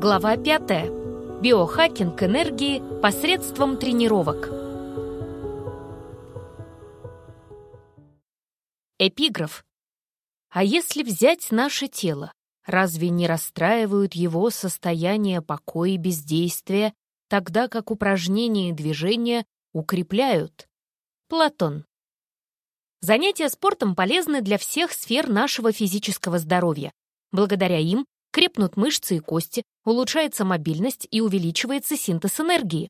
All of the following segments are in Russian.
Глава 5. Биохакинг энергии посредством тренировок. Эпиграф. А если взять наше тело, разве не расстраивают его состояние покоя и бездействия, тогда как упражнения и движения укрепляют? Платон. Занятия спортом полезны для всех сфер нашего физического здоровья. Благодаря им крепнут мышцы и кости, улучшается мобильность и увеличивается синтез энергии.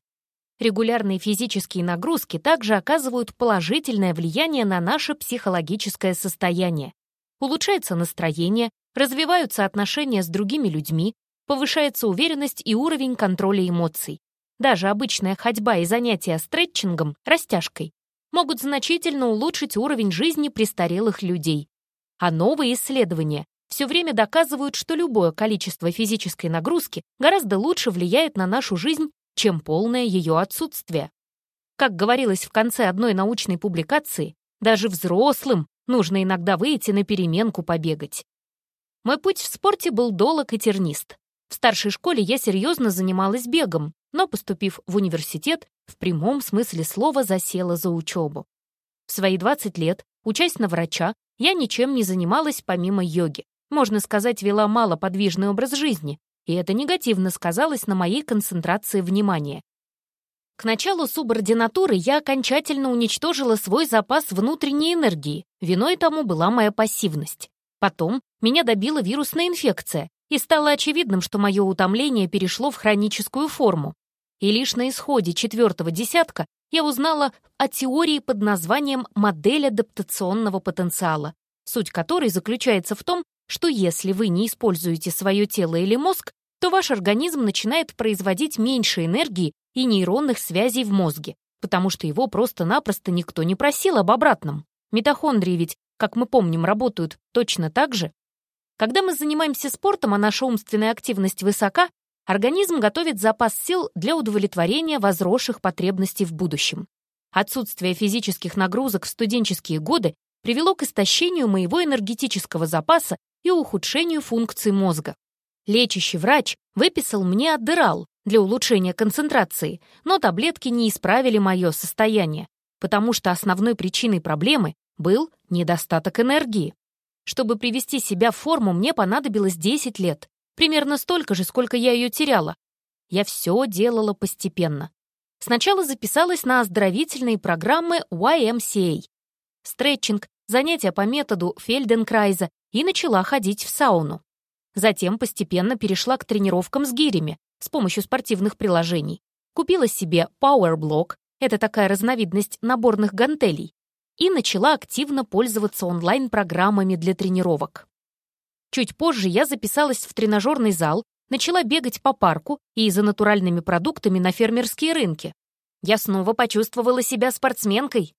Регулярные физические нагрузки также оказывают положительное влияние на наше психологическое состояние. Улучшается настроение, развиваются отношения с другими людьми, повышается уверенность и уровень контроля эмоций. Даже обычная ходьба и занятия стретчингом, растяжкой, могут значительно улучшить уровень жизни престарелых людей. А новые исследования все время доказывают, что любое количество физической нагрузки гораздо лучше влияет на нашу жизнь, чем полное ее отсутствие. Как говорилось в конце одной научной публикации, даже взрослым нужно иногда выйти на переменку побегать. Мой путь в спорте был долг и тернист. В старшей школе я серьезно занималась бегом, но, поступив в университет, в прямом смысле слова засела за учебу. В свои 20 лет, учась на врача, я ничем не занималась помимо йоги можно сказать, вела малоподвижный образ жизни, и это негативно сказалось на моей концентрации внимания. К началу субординатуры я окончательно уничтожила свой запас внутренней энергии, виной тому была моя пассивность. Потом меня добила вирусная инфекция, и стало очевидным, что мое утомление перешло в хроническую форму. И лишь на исходе четвертого десятка я узнала о теории под названием «модель адаптационного потенциала», суть которой заключается в том, что если вы не используете свое тело или мозг, то ваш организм начинает производить меньше энергии и нейронных связей в мозге, потому что его просто-напросто никто не просил об обратном. Митохондрии ведь, как мы помним, работают точно так же. Когда мы занимаемся спортом, а наша умственная активность высока, организм готовит запас сил для удовлетворения возросших потребностей в будущем. Отсутствие физических нагрузок в студенческие годы привело к истощению моего энергетического запаса и ухудшению функций мозга. Лечащий врач выписал мне аддерал для улучшения концентрации, но таблетки не исправили мое состояние, потому что основной причиной проблемы был недостаток энергии. Чтобы привести себя в форму, мне понадобилось 10 лет, примерно столько же, сколько я ее теряла. Я все делала постепенно. Сначала записалась на оздоровительные программы YMCA. Стретчинг, занятия по методу Фельденкрайза и начала ходить в сауну. Затем постепенно перешла к тренировкам с гирями с помощью спортивных приложений. Купила себе Power Block, это такая разновидность наборных гантелей, и начала активно пользоваться онлайн-программами для тренировок. Чуть позже я записалась в тренажерный зал, начала бегать по парку и за натуральными продуктами на фермерские рынки. Я снова почувствовала себя спортсменкой.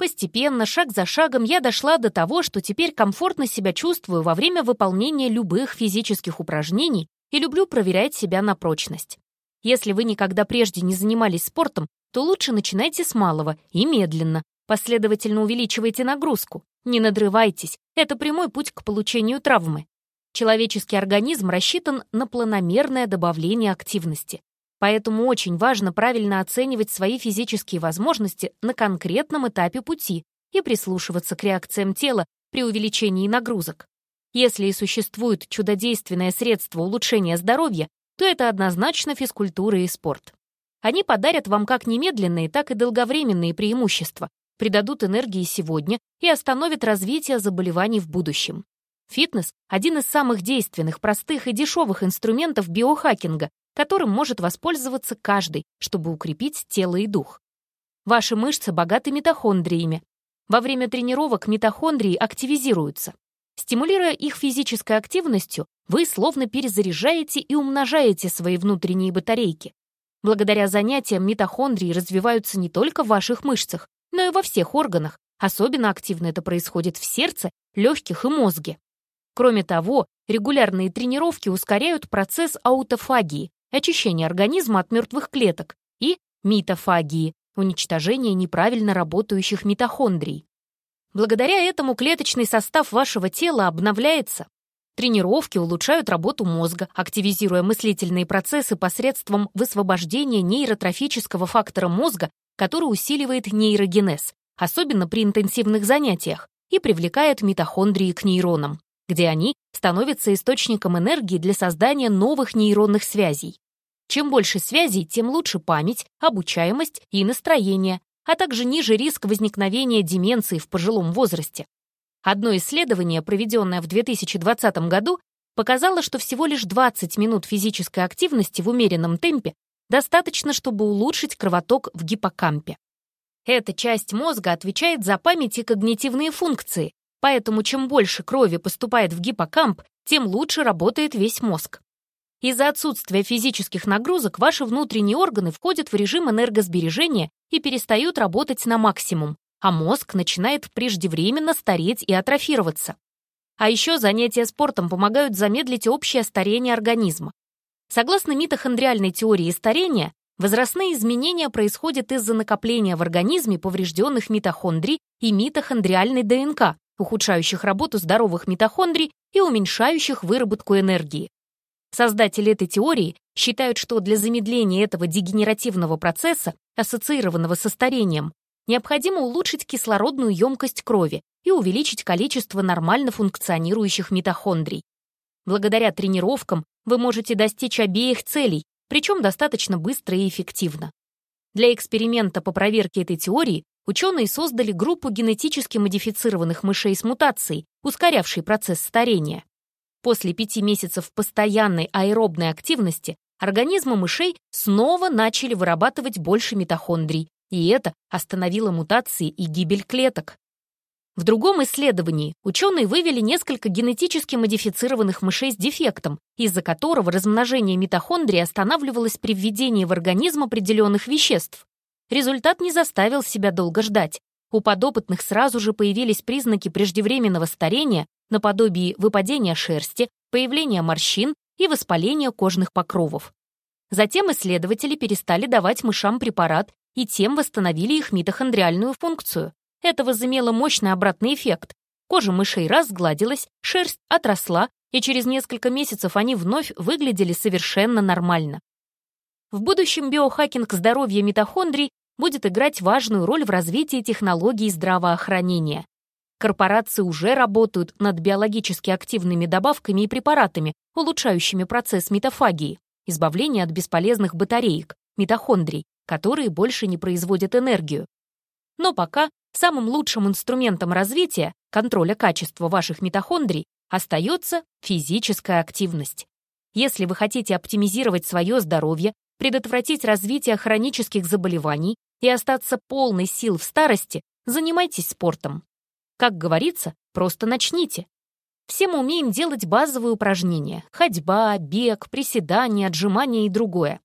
Постепенно, шаг за шагом, я дошла до того, что теперь комфортно себя чувствую во время выполнения любых физических упражнений и люблю проверять себя на прочность. Если вы никогда прежде не занимались спортом, то лучше начинайте с малого и медленно, последовательно увеличивайте нагрузку. Не надрывайтесь, это прямой путь к получению травмы. Человеческий организм рассчитан на планомерное добавление активности. Поэтому очень важно правильно оценивать свои физические возможности на конкретном этапе пути и прислушиваться к реакциям тела при увеличении нагрузок. Если и существует чудодейственное средство улучшения здоровья, то это однозначно физкультура и спорт. Они подарят вам как немедленные, так и долговременные преимущества, придадут энергии сегодня и остановят развитие заболеваний в будущем. Фитнес — один из самых действенных, простых и дешевых инструментов биохакинга, которым может воспользоваться каждый, чтобы укрепить тело и дух. Ваши мышцы богаты митохондриями. Во время тренировок митохондрии активизируются. Стимулируя их физической активностью, вы словно перезаряжаете и умножаете свои внутренние батарейки. Благодаря занятиям митохондрии развиваются не только в ваших мышцах, но и во всех органах. Особенно активно это происходит в сердце, легких и мозге. Кроме того, регулярные тренировки ускоряют процесс аутофагии, очищение организма от мертвых клеток, и митофагии, уничтожение неправильно работающих митохондрий. Благодаря этому клеточный состав вашего тела обновляется. Тренировки улучшают работу мозга, активизируя мыслительные процессы посредством высвобождения нейротрофического фактора мозга, который усиливает нейрогенез, особенно при интенсивных занятиях, и привлекает митохондрии к нейронам, где они становятся источником энергии для создания новых нейронных связей. Чем больше связей, тем лучше память, обучаемость и настроение, а также ниже риск возникновения деменции в пожилом возрасте. Одно исследование, проведенное в 2020 году, показало, что всего лишь 20 минут физической активности в умеренном темпе достаточно, чтобы улучшить кровоток в гиппокампе. Эта часть мозга отвечает за память и когнитивные функции, поэтому чем больше крови поступает в гиппокамп, тем лучше работает весь мозг. Из-за отсутствия физических нагрузок ваши внутренние органы входят в режим энергосбережения и перестают работать на максимум, а мозг начинает преждевременно стареть и атрофироваться. А еще занятия спортом помогают замедлить общее старение организма. Согласно митохондриальной теории старения, возрастные изменения происходят из-за накопления в организме поврежденных митохондрий и митохондриальной ДНК, ухудшающих работу здоровых митохондрий и уменьшающих выработку энергии. Создатели этой теории считают, что для замедления этого дегенеративного процесса, ассоциированного со старением, необходимо улучшить кислородную емкость крови и увеличить количество нормально функционирующих митохондрий. Благодаря тренировкам вы можете достичь обеих целей, причем достаточно быстро и эффективно. Для эксперимента по проверке этой теории ученые создали группу генетически модифицированных мышей с мутацией, ускорявшей процесс старения. После пяти месяцев постоянной аэробной активности организмы мышей снова начали вырабатывать больше митохондрий, и это остановило мутации и гибель клеток. В другом исследовании ученые вывели несколько генетически модифицированных мышей с дефектом, из-за которого размножение митохондрий останавливалось при введении в организм определенных веществ. Результат не заставил себя долго ждать. У подопытных сразу же появились признаки преждевременного старения, наподобие выпадения шерсти, появления морщин и воспаления кожных покровов. Затем исследователи перестали давать мышам препарат и тем восстановили их митохондриальную функцию. Это возымело мощный обратный эффект. Кожа мышей разгладилась, шерсть отросла, и через несколько месяцев они вновь выглядели совершенно нормально. В будущем биохакинг здоровья митохондрий будет играть важную роль в развитии технологий здравоохранения. Корпорации уже работают над биологически активными добавками и препаратами, улучшающими процесс митофагии, избавления от бесполезных батареек, митохондрий, которые больше не производят энергию. Но пока самым лучшим инструментом развития, контроля качества ваших митохондрий, остается физическая активность. Если вы хотите оптимизировать свое здоровье, предотвратить развитие хронических заболеваний и остаться полной сил в старости, занимайтесь спортом. Как говорится, просто начните. Все мы умеем делать базовые упражнения — ходьба, бег, приседания, отжимания и другое.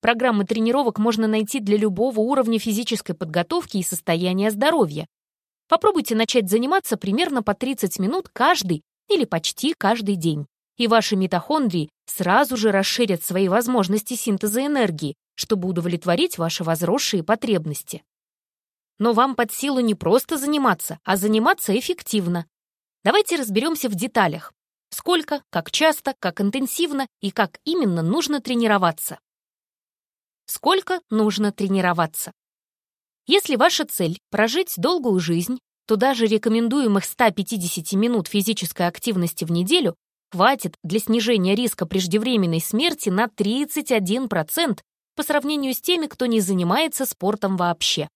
Программы тренировок можно найти для любого уровня физической подготовки и состояния здоровья. Попробуйте начать заниматься примерно по 30 минут каждый или почти каждый день. И ваши митохондрии сразу же расширят свои возможности синтеза энергии, чтобы удовлетворить ваши возросшие потребности. Но вам под силу не просто заниматься, а заниматься эффективно. Давайте разберемся в деталях. Сколько, как часто, как интенсивно и как именно нужно тренироваться. Сколько нужно тренироваться? Если ваша цель — прожить долгую жизнь, то даже рекомендуемых 150 минут физической активности в неделю хватит для снижения риска преждевременной смерти на 31% по сравнению с теми, кто не занимается спортом вообще.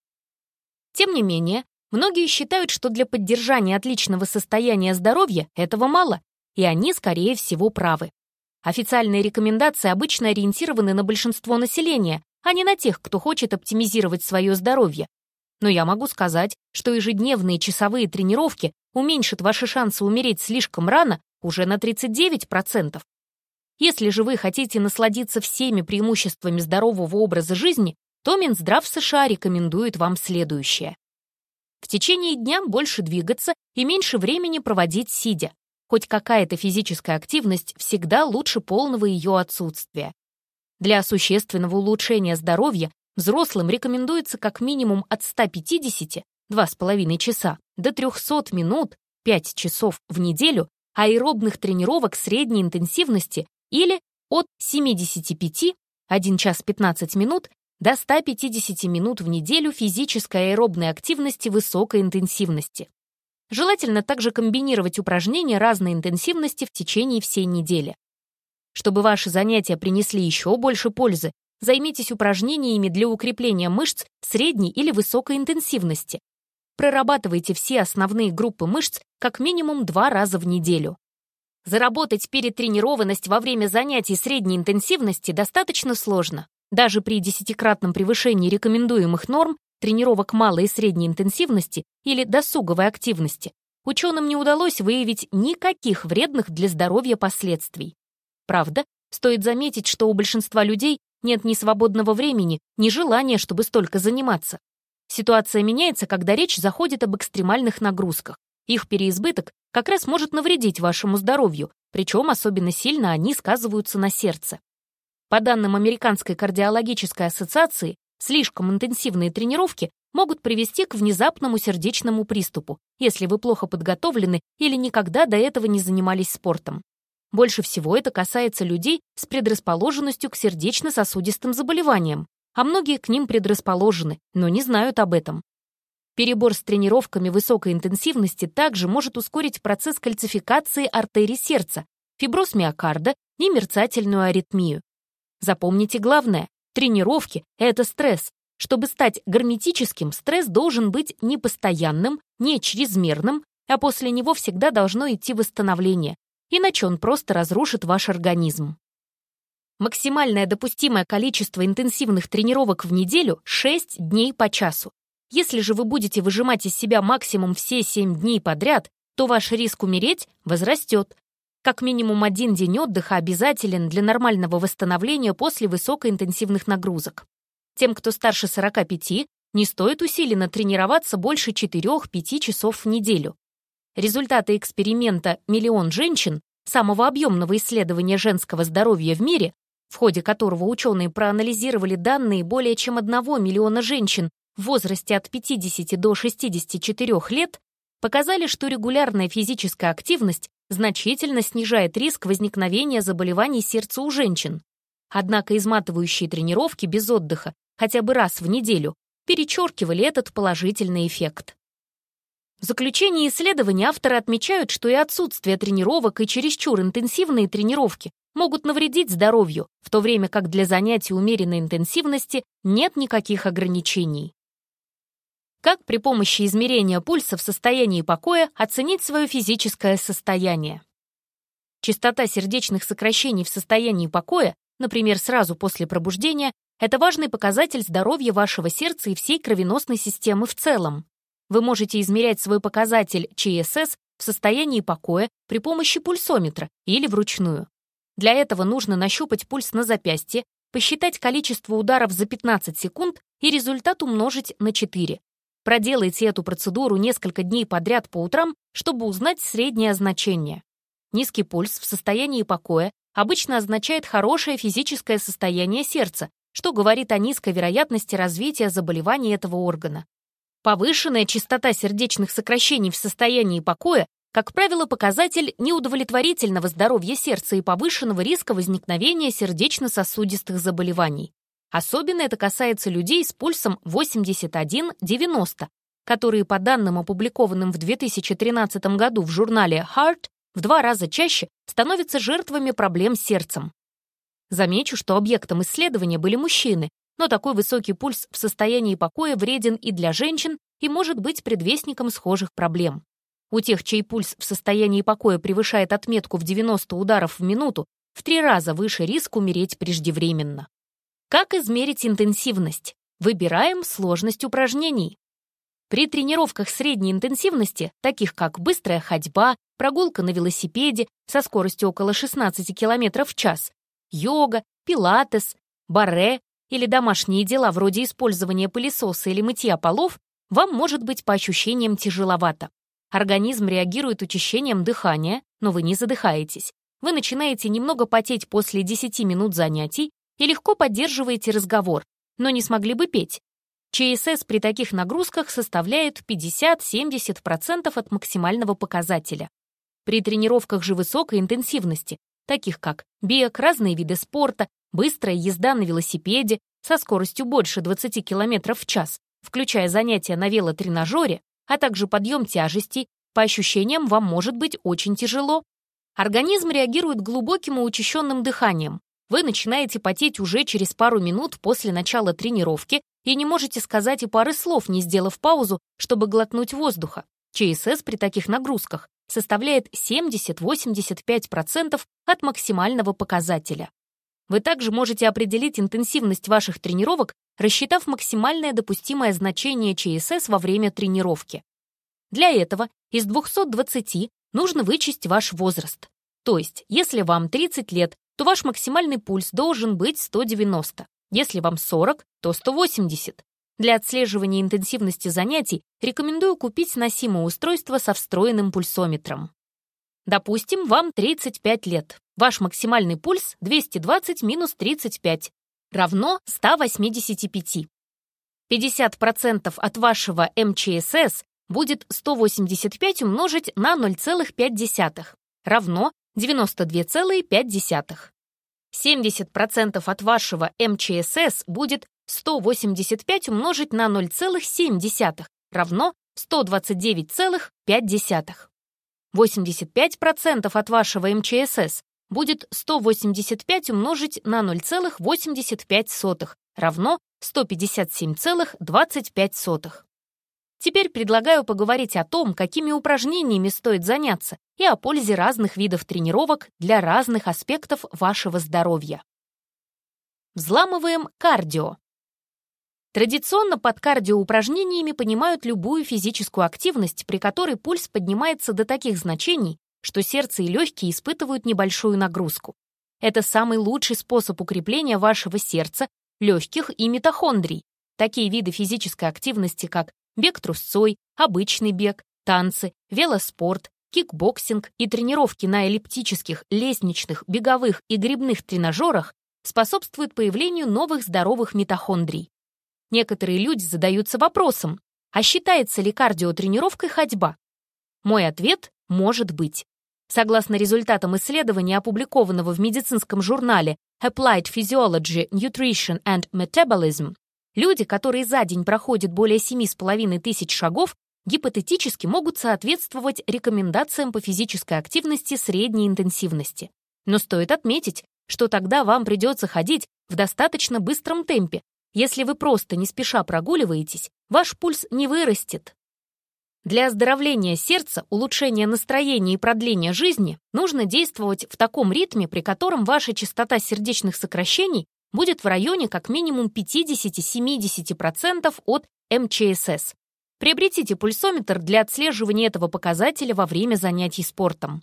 Тем не менее, многие считают, что для поддержания отличного состояния здоровья этого мало, и они, скорее всего, правы. Официальные рекомендации обычно ориентированы на большинство населения, а не на тех, кто хочет оптимизировать свое здоровье. Но я могу сказать, что ежедневные часовые тренировки уменьшат ваши шансы умереть слишком рано уже на 39%. Если же вы хотите насладиться всеми преимуществами здорового образа жизни, то Минздрав США рекомендует вам следующее. В течение дня больше двигаться и меньше времени проводить сидя, Хоть какая-то физическая активность всегда лучше полного ее отсутствия. Для существенного улучшения здоровья взрослым рекомендуется как минимум от 150 2,5 часа до 300 минут 5 часов в неделю аэробных тренировок средней интенсивности или от 75 1 час 15 минут до 150 минут в неделю физической аэробной активности высокой интенсивности. Желательно также комбинировать упражнения разной интенсивности в течение всей недели. Чтобы ваши занятия принесли еще больше пользы, займитесь упражнениями для укрепления мышц средней или высокой интенсивности. Прорабатывайте все основные группы мышц как минимум два раза в неделю. Заработать перетренированность во время занятий средней интенсивности достаточно сложно. Даже при десятикратном превышении рекомендуемых норм тренировок малой и средней интенсивности или досуговой активности, ученым не удалось выявить никаких вредных для здоровья последствий. Правда, стоит заметить, что у большинства людей нет ни свободного времени, ни желания, чтобы столько заниматься. Ситуация меняется, когда речь заходит об экстремальных нагрузках. Их переизбыток как раз может навредить вашему здоровью, причем особенно сильно они сказываются на сердце. По данным Американской кардиологической ассоциации, Слишком интенсивные тренировки могут привести к внезапному сердечному приступу, если вы плохо подготовлены или никогда до этого не занимались спортом. Больше всего это касается людей с предрасположенностью к сердечно-сосудистым заболеваниям, а многие к ним предрасположены, но не знают об этом. Перебор с тренировками высокой интенсивности также может ускорить процесс кальцификации артерий сердца, фиброз миокарда и мерцательную аритмию. Запомните главное Тренировки — это стресс. Чтобы стать герметическим, стресс должен быть не постоянным, не чрезмерным, а после него всегда должно идти восстановление, иначе он просто разрушит ваш организм. Максимальное допустимое количество интенсивных тренировок в неделю — 6 дней по часу. Если же вы будете выжимать из себя максимум все 7 дней подряд, то ваш риск умереть возрастет, как минимум один день отдыха обязателен для нормального восстановления после высокоинтенсивных нагрузок. Тем, кто старше 45, не стоит усиленно тренироваться больше 4-5 часов в неделю. Результаты эксперимента «Миллион женщин» самого объемного исследования женского здоровья в мире, в ходе которого ученые проанализировали данные более чем 1 миллиона женщин в возрасте от 50 до 64 лет, показали, что регулярная физическая активность значительно снижает риск возникновения заболеваний сердца у женщин. Однако изматывающие тренировки без отдыха хотя бы раз в неделю перечеркивали этот положительный эффект. В заключении исследования авторы отмечают, что и отсутствие тренировок, и чересчур интенсивные тренировки могут навредить здоровью, в то время как для занятий умеренной интенсивности нет никаких ограничений. Как при помощи измерения пульса в состоянии покоя оценить свое физическое состояние? Частота сердечных сокращений в состоянии покоя, например, сразу после пробуждения, это важный показатель здоровья вашего сердца и всей кровеносной системы в целом. Вы можете измерять свой показатель ЧСС в состоянии покоя при помощи пульсометра или вручную. Для этого нужно нащупать пульс на запястье, посчитать количество ударов за 15 секунд и результат умножить на 4. Проделайте эту процедуру несколько дней подряд по утрам, чтобы узнать среднее значение. Низкий пульс в состоянии покоя обычно означает хорошее физическое состояние сердца, что говорит о низкой вероятности развития заболеваний этого органа. Повышенная частота сердечных сокращений в состоянии покоя, как правило, показатель неудовлетворительного здоровья сердца и повышенного риска возникновения сердечно-сосудистых заболеваний. Особенно это касается людей с пульсом 81-90, которые, по данным, опубликованным в 2013 году в журнале Heart, в два раза чаще становятся жертвами проблем с сердцем. Замечу, что объектом исследования были мужчины, но такой высокий пульс в состоянии покоя вреден и для женщин и может быть предвестником схожих проблем. У тех, чей пульс в состоянии покоя превышает отметку в 90 ударов в минуту, в три раза выше риск умереть преждевременно. Как измерить интенсивность? Выбираем сложность упражнений. При тренировках средней интенсивности, таких как быстрая ходьба, прогулка на велосипеде со скоростью около 16 км в час, йога, пилатес, барре или домашние дела вроде использования пылесоса или мытья полов, вам может быть по ощущениям тяжеловато. Организм реагирует учащением дыхания, но вы не задыхаетесь. Вы начинаете немного потеть после 10 минут занятий, и легко поддерживаете разговор, но не смогли бы петь. ЧСС при таких нагрузках составляет 50-70% от максимального показателя. При тренировках же высокой интенсивности, таких как бег, разные виды спорта, быстрая езда на велосипеде со скоростью больше 20 км в час, включая занятия на велотренажере, а также подъем тяжестей, по ощущениям вам может быть очень тяжело. Организм реагирует глубоким и учащенным дыханием. Вы начинаете потеть уже через пару минут после начала тренировки и не можете сказать и пары слов, не сделав паузу, чтобы глотнуть воздуха. ЧСС при таких нагрузках составляет 70-85% от максимального показателя. Вы также можете определить интенсивность ваших тренировок, рассчитав максимальное допустимое значение ЧСС во время тренировки. Для этого из 220 нужно вычесть ваш возраст. То есть, если вам 30 лет, то ваш максимальный пульс должен быть 190. Если вам 40, то 180. Для отслеживания интенсивности занятий рекомендую купить носимое устройство со встроенным пульсометром. Допустим, вам 35 лет. Ваш максимальный пульс 220 минус 35 равно 185. 50% от вашего МЧСС будет 185 умножить на 0,5 равно 92,5. 70% от вашего МЧСС будет 185 умножить на 0,7 равно 129,5. 85% от вашего МЧСС будет 185 умножить на 0,85 равно 157,25. Теперь предлагаю поговорить о том, какими упражнениями стоит заняться, и о пользе разных видов тренировок для разных аспектов вашего здоровья. Взламываем кардио. Традиционно под кардиоупражнениями понимают любую физическую активность, при которой пульс поднимается до таких значений, что сердце и легкие испытывают небольшую нагрузку. Это самый лучший способ укрепления вашего сердца, легких и митохондрий. Такие виды физической активности, как бег трусцой, обычный бег, танцы, велоспорт, кикбоксинг и тренировки на эллиптических, лестничных, беговых и гребных тренажерах способствуют появлению новых здоровых митохондрий. Некоторые люди задаются вопросом, а считается ли кардиотренировкой ходьба? Мой ответ – может быть. Согласно результатам исследования, опубликованного в медицинском журнале Applied Physiology, Nutrition and Metabolism, Люди, которые за день проходят более 7,5 тысяч шагов, гипотетически могут соответствовать рекомендациям по физической активности средней интенсивности. Но стоит отметить, что тогда вам придется ходить в достаточно быстром темпе. Если вы просто не спеша прогуливаетесь, ваш пульс не вырастет. Для оздоровления сердца, улучшения настроения и продления жизни нужно действовать в таком ритме, при котором ваша частота сердечных сокращений будет в районе как минимум 50-70% от МЧСС. Приобретите пульсометр для отслеживания этого показателя во время занятий спортом.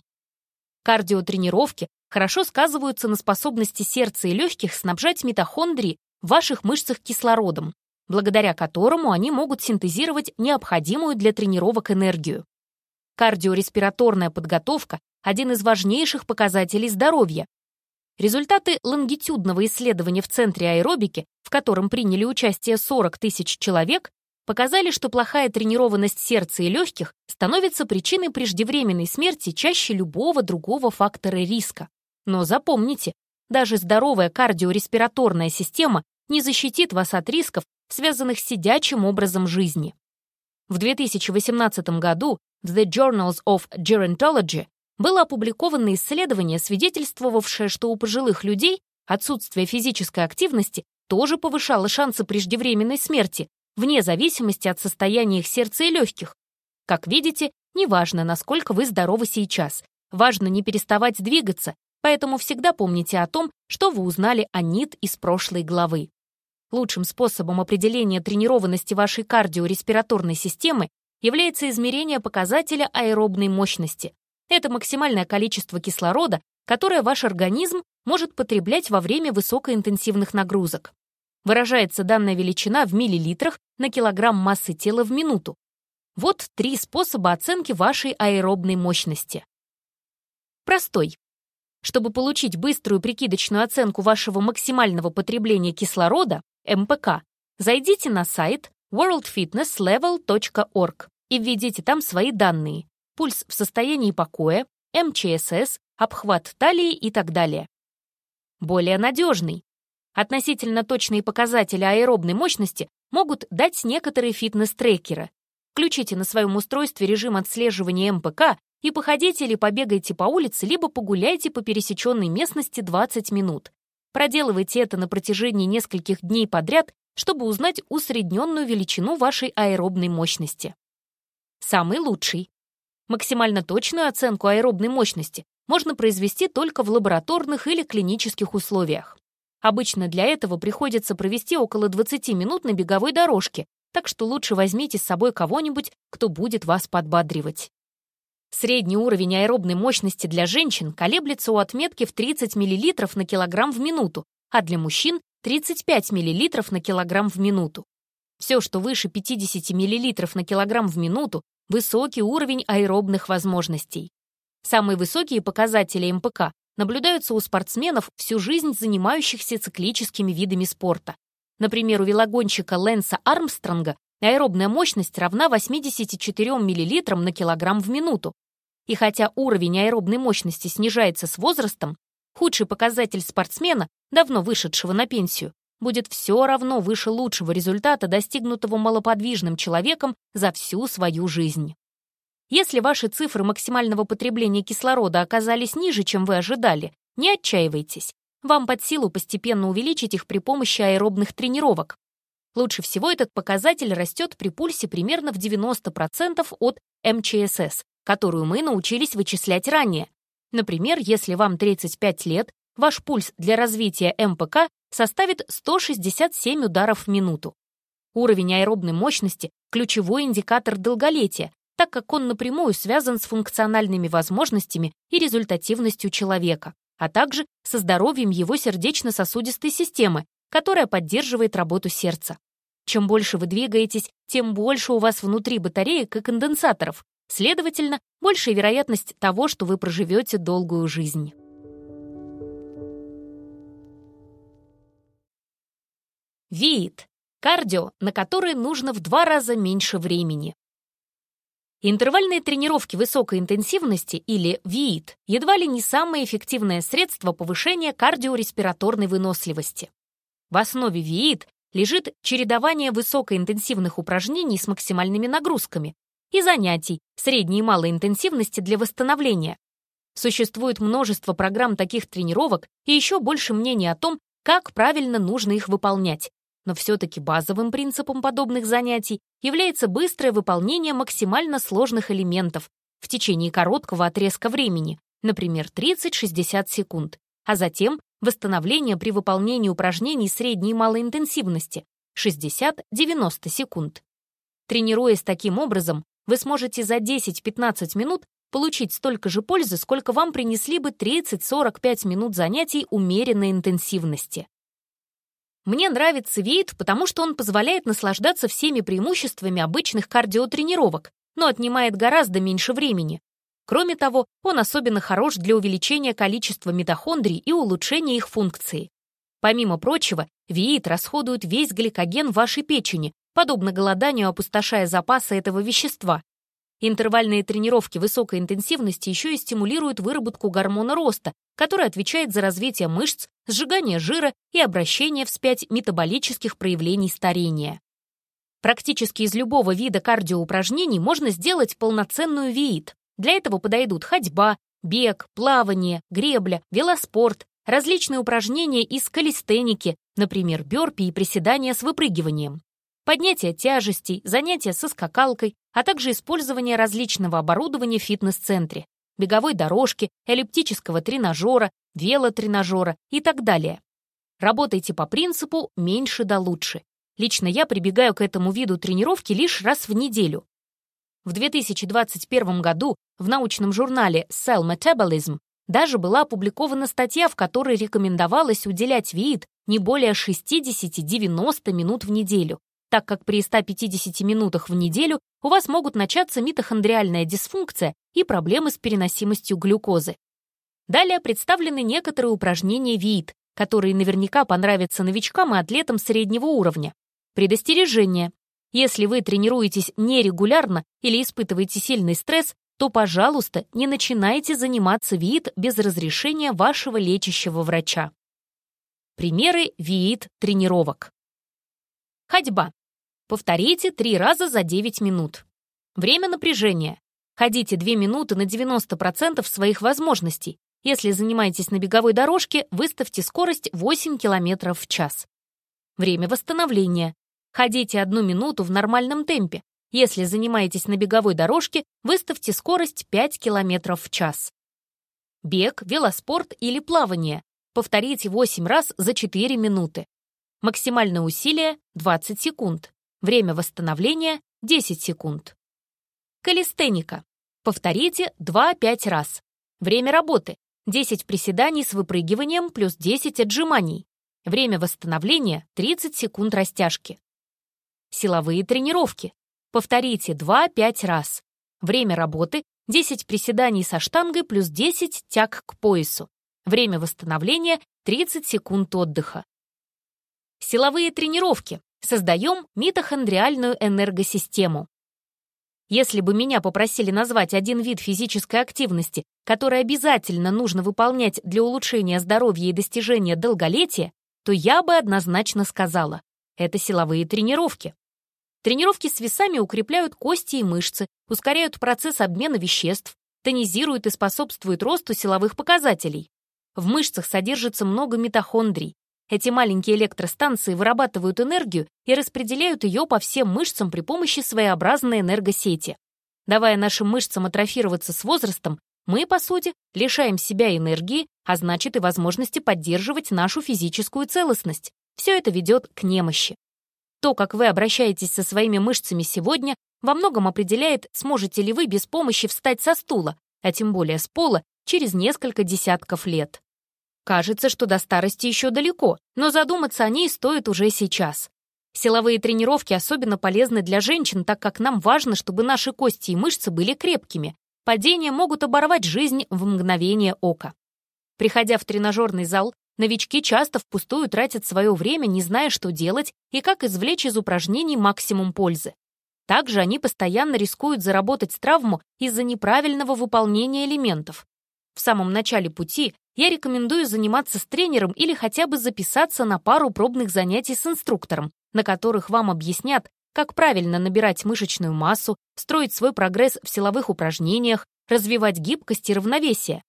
Кардиотренировки хорошо сказываются на способности сердца и легких снабжать митохондрии в ваших мышцах кислородом, благодаря которому они могут синтезировать необходимую для тренировок энергию. Кардиореспираторная подготовка – один из важнейших показателей здоровья, Результаты лонгитюдного исследования в Центре аэробики, в котором приняли участие 40 тысяч человек, показали, что плохая тренированность сердца и легких становится причиной преждевременной смерти чаще любого другого фактора риска. Но запомните, даже здоровая кардиореспираторная система не защитит вас от рисков, связанных с сидячим образом жизни. В 2018 году в The Journals of Gerontology было опубликовано исследование, свидетельствовавшее, что у пожилых людей отсутствие физической активности тоже повышало шансы преждевременной смерти, вне зависимости от состояния их сердца и легких. Как видите, неважно, насколько вы здоровы сейчас, важно не переставать двигаться, поэтому всегда помните о том, что вы узнали о НИТ из прошлой главы. Лучшим способом определения тренированности вашей кардиореспираторной системы является измерение показателя аэробной мощности. Это максимальное количество кислорода, которое ваш организм может потреблять во время высокоинтенсивных нагрузок. Выражается данная величина в миллилитрах на килограмм массы тела в минуту. Вот три способа оценки вашей аэробной мощности. Простой. Чтобы получить быструю прикидочную оценку вашего максимального потребления кислорода, МПК, зайдите на сайт worldfitnesslevel.org и введите там свои данные пульс в состоянии покоя, МЧСС, обхват талии и так далее. Более надежный. Относительно точные показатели аэробной мощности могут дать некоторые фитнес-трекеры. Включите на своем устройстве режим отслеживания МПК и походите или побегайте по улице, либо погуляйте по пересеченной местности 20 минут. Проделывайте это на протяжении нескольких дней подряд, чтобы узнать усредненную величину вашей аэробной мощности. Самый лучший. Максимально точную оценку аэробной мощности можно произвести только в лабораторных или клинических условиях. Обычно для этого приходится провести около 20 минут на беговой дорожке, так что лучше возьмите с собой кого-нибудь, кто будет вас подбадривать. Средний уровень аэробной мощности для женщин колеблется у отметки в 30 мл на килограмм в минуту, а для мужчин 35 мл на килограмм в минуту. Все, что выше 50 мл на килограмм в минуту, высокий уровень аэробных возможностей. Самые высокие показатели МПК наблюдаются у спортсменов, всю жизнь занимающихся циклическими видами спорта. Например, у велогонщика Лэнса Армстронга аэробная мощность равна 84 мл на килограмм в минуту, и хотя уровень аэробной мощности снижается с возрастом, худший показатель спортсмена, давно вышедшего на пенсию, будет все равно выше лучшего результата, достигнутого малоподвижным человеком за всю свою жизнь. Если ваши цифры максимального потребления кислорода оказались ниже, чем вы ожидали, не отчаивайтесь. Вам под силу постепенно увеличить их при помощи аэробных тренировок. Лучше всего этот показатель растет при пульсе примерно в 90% от МЧСС, которую мы научились вычислять ранее. Например, если вам 35 лет, ваш пульс для развития МПК составит 167 ударов в минуту. Уровень аэробной мощности – ключевой индикатор долголетия, так как он напрямую связан с функциональными возможностями и результативностью человека, а также со здоровьем его сердечно-сосудистой системы, которая поддерживает работу сердца. Чем больше вы двигаетесь, тем больше у вас внутри батареек и конденсаторов, Следовательно, большая вероятность того, что вы проживете долгую жизнь. ВИИТ – кардио, на которое нужно в два раза меньше времени. Интервальные тренировки высокой интенсивности или ВИИТ едва ли не самое эффективное средство повышения кардиореспираторной выносливости. В основе ВИИТ лежит чередование высокоинтенсивных упражнений с максимальными нагрузками, и занятий средней и малой интенсивности для восстановления. Существует множество программ таких тренировок и еще больше мнений о том, как правильно нужно их выполнять. Но все-таки базовым принципом подобных занятий является быстрое выполнение максимально сложных элементов в течение короткого отрезка времени, например, 30-60 секунд, а затем восстановление при выполнении упражнений средней и малой интенсивности 60-90 секунд. Тренируясь таким образом, вы сможете за 10-15 минут получить столько же пользы, сколько вам принесли бы 30-45 минут занятий умеренной интенсивности. Мне нравится вейт, потому что он позволяет наслаждаться всеми преимуществами обычных кардиотренировок, но отнимает гораздо меньше времени. Кроме того, он особенно хорош для увеличения количества митохондрий и улучшения их функции. Помимо прочего, виит расходует весь гликоген вашей печени, подобно голоданию опустошая запасы этого вещества. Интервальные тренировки высокой интенсивности еще и стимулируют выработку гормона роста, который отвечает за развитие мышц, сжигание жира и обращение вспять метаболических проявлений старения. Практически из любого вида кардиоупражнений можно сделать полноценную ВИИТ. Для этого подойдут ходьба, бег, плавание, гребля, велоспорт, различные упражнения из калистеники, например, бёрпи и приседания с выпрыгиванием поднятие тяжестей, занятия со скакалкой, а также использование различного оборудования в фитнес-центре, беговой дорожки, эллиптического тренажера, велотренажера и так далее. Работайте по принципу «меньше да лучше». Лично я прибегаю к этому виду тренировки лишь раз в неделю. В 2021 году в научном журнале Cell Metabolism даже была опубликована статья, в которой рекомендовалось уделять вид не более 60-90 минут в неделю, так как при 150 минутах в неделю у вас могут начаться митохондриальная дисфункция и проблемы с переносимостью глюкозы. Далее представлены некоторые упражнения ВИИТ, которые наверняка понравятся новичкам и атлетам среднего уровня. Предостережение. Если вы тренируетесь нерегулярно или испытываете сильный стресс, то, пожалуйста, не начинайте заниматься ВИИТ без разрешения вашего лечащего врача. Примеры ВИИТ-тренировок. Ходьба. Повторите три раза за 9 минут. Время напряжения. Ходите 2 минуты на 90% своих возможностей. Если занимаетесь на беговой дорожке, выставьте скорость 8 км в час. Время восстановления. Ходите одну минуту в нормальном темпе. Если занимаетесь на беговой дорожке, выставьте скорость 5 км в час. Бег, велоспорт или плавание. Повторите 8 раз за 4 минуты. Максимальное усилие — 20 секунд. Время восстановления — 10 секунд. Калистеника. Повторите 2-5 раз. Время работы — 10 приседаний с выпрыгиванием плюс 10 отжиманий. Время восстановления — 30 секунд растяжки. Силовые тренировки. Повторите 2-5 раз. Время работы — 10 приседаний со штангой плюс 10 тяг к поясу. Время восстановления — 30 секунд отдыха. Силовые тренировки. Создаем митохондриальную энергосистему. Если бы меня попросили назвать один вид физической активности, который обязательно нужно выполнять для улучшения здоровья и достижения долголетия, то я бы однозначно сказала — это силовые тренировки. Тренировки с весами укрепляют кости и мышцы, ускоряют процесс обмена веществ, тонизируют и способствуют росту силовых показателей. В мышцах содержится много митохондрий. Эти маленькие электростанции вырабатывают энергию и распределяют ее по всем мышцам при помощи своеобразной энергосети. Давая нашим мышцам атрофироваться с возрастом, мы, по сути, лишаем себя энергии, а значит и возможности поддерживать нашу физическую целостность. Все это ведет к немощи. То, как вы обращаетесь со своими мышцами сегодня, во многом определяет, сможете ли вы без помощи встать со стула, а тем более с пола, через несколько десятков лет. Кажется, что до старости еще далеко, но задуматься о ней стоит уже сейчас. Силовые тренировки особенно полезны для женщин, так как нам важно, чтобы наши кости и мышцы были крепкими. Падения могут оборвать жизнь в мгновение ока. Приходя в тренажерный зал, Новички часто впустую тратят свое время, не зная, что делать и как извлечь из упражнений максимум пользы. Также они постоянно рискуют заработать травму из-за неправильного выполнения элементов. В самом начале пути я рекомендую заниматься с тренером или хотя бы записаться на пару пробных занятий с инструктором, на которых вам объяснят, как правильно набирать мышечную массу, строить свой прогресс в силовых упражнениях, развивать гибкость и равновесие,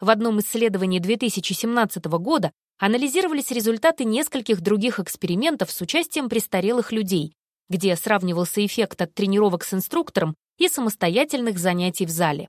в одном исследовании 2017 года анализировались результаты нескольких других экспериментов с участием престарелых людей, где сравнивался эффект от тренировок с инструктором и самостоятельных занятий в зале.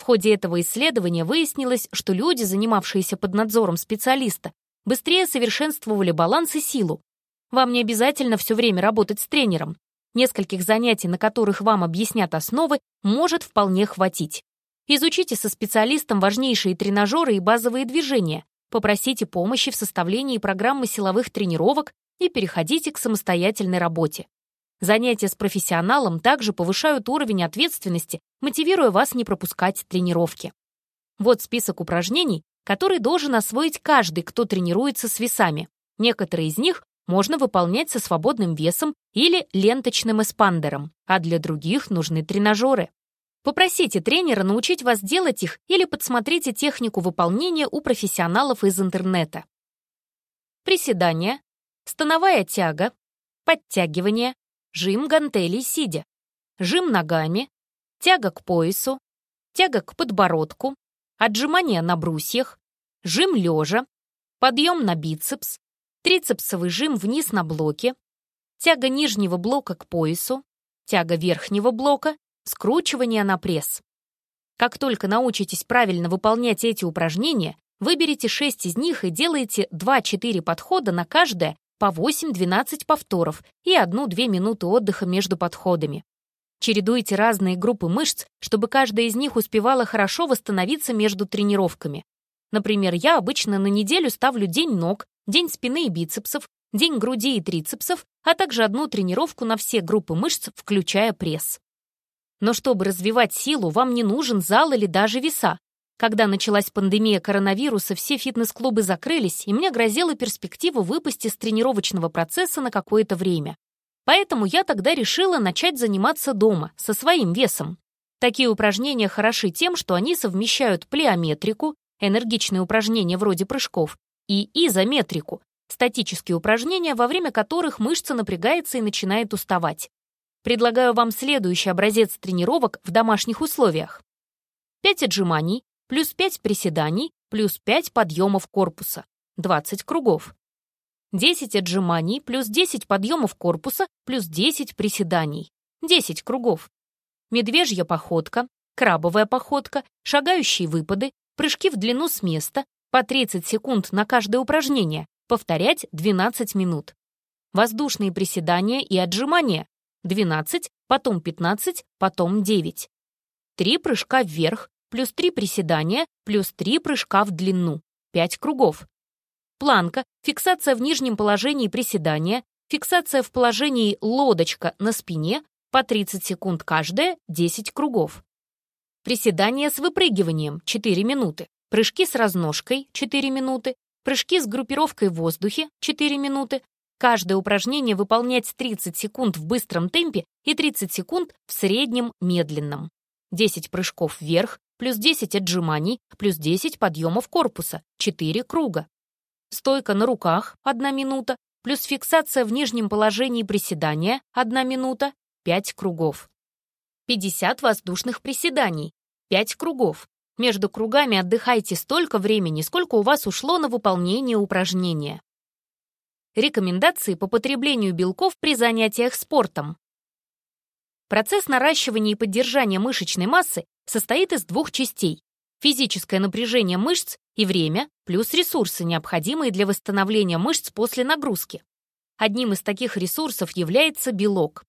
В ходе этого исследования выяснилось, что люди, занимавшиеся под надзором специалиста, быстрее совершенствовали баланс и силу. Вам не обязательно все время работать с тренером. Нескольких занятий, на которых вам объяснят основы, может вполне хватить. Изучите со специалистом важнейшие тренажеры и базовые движения, попросите помощи в составлении программы силовых тренировок и переходите к самостоятельной работе. Занятия с профессионалом также повышают уровень ответственности, мотивируя вас не пропускать тренировки. Вот список упражнений, которые должен освоить каждый, кто тренируется с весами. Некоторые из них можно выполнять со свободным весом или ленточным эспандером, а для других нужны тренажеры. Попросите тренера научить вас делать их или подсмотрите технику выполнения у профессионалов из интернета. Приседания, становая тяга, подтягивание, жим гантелей сидя, жим ногами, тяга к поясу, тяга к подбородку, отжимания на брусьях, жим лежа, подъем на бицепс, трицепсовый жим вниз на блоке, тяга нижнего блока к поясу, тяга верхнего блока, скручивание на пресс. Как только научитесь правильно выполнять эти упражнения, выберите 6 из них и делайте 2-4 подхода на каждое по 8-12 повторов и 1-2 минуты отдыха между подходами. Чередуйте разные группы мышц, чтобы каждая из них успевала хорошо восстановиться между тренировками. Например, я обычно на неделю ставлю день ног, день спины и бицепсов, день груди и трицепсов, а также одну тренировку на все группы мышц, включая пресс. Но чтобы развивать силу, вам не нужен зал или даже веса. Когда началась пандемия коронавируса, все фитнес-клубы закрылись, и мне грозила перспектива выпасть из тренировочного процесса на какое-то время. Поэтому я тогда решила начать заниматься дома, со своим весом. Такие упражнения хороши тем, что они совмещают плеометрику, энергичные упражнения вроде прыжков, и изометрику, статические упражнения, во время которых мышца напрягается и начинает уставать. Предлагаю вам следующий образец тренировок в домашних условиях. 5 отжиманий, плюс 5 приседаний, плюс 5 подъемов корпуса, 20 кругов. 10 отжиманий, плюс 10 подъемов корпуса, плюс 10 приседаний, 10 кругов. Медвежья походка, крабовая походка, шагающие выпады, прыжки в длину с места, по 30 секунд на каждое упражнение, повторять 12 минут. Воздушные приседания и отжимания 12, потом 15, потом 9. Три прыжка вверх, плюс 3 приседания, плюс 3 прыжка в длину, 5 кругов. Планка, фиксация в нижнем положении приседания, фиксация в положении лодочка на спине, по 30 секунд каждая, 10 кругов. Приседания с выпрыгиванием, 4 минуты. Прыжки с разножкой, 4 минуты. Прыжки с группировкой в воздухе, 4 минуты. Каждое упражнение выполнять 30 секунд в быстром темпе и 30 секунд в среднем медленном. 10 прыжков вверх, плюс 10 отжиманий, плюс 10 подъемов корпуса, 4 круга. Стойка на руках, 1 минута, плюс фиксация в нижнем положении приседания, 1 минута, 5 кругов. 50 воздушных приседаний, 5 кругов. Между кругами отдыхайте столько времени, сколько у вас ушло на выполнение упражнения. Рекомендации по потреблению белков при занятиях спортом. Процесс наращивания и поддержания мышечной массы состоит из двух частей. Физическое напряжение мышц и время, плюс ресурсы, необходимые для восстановления мышц после нагрузки. Одним из таких ресурсов является белок.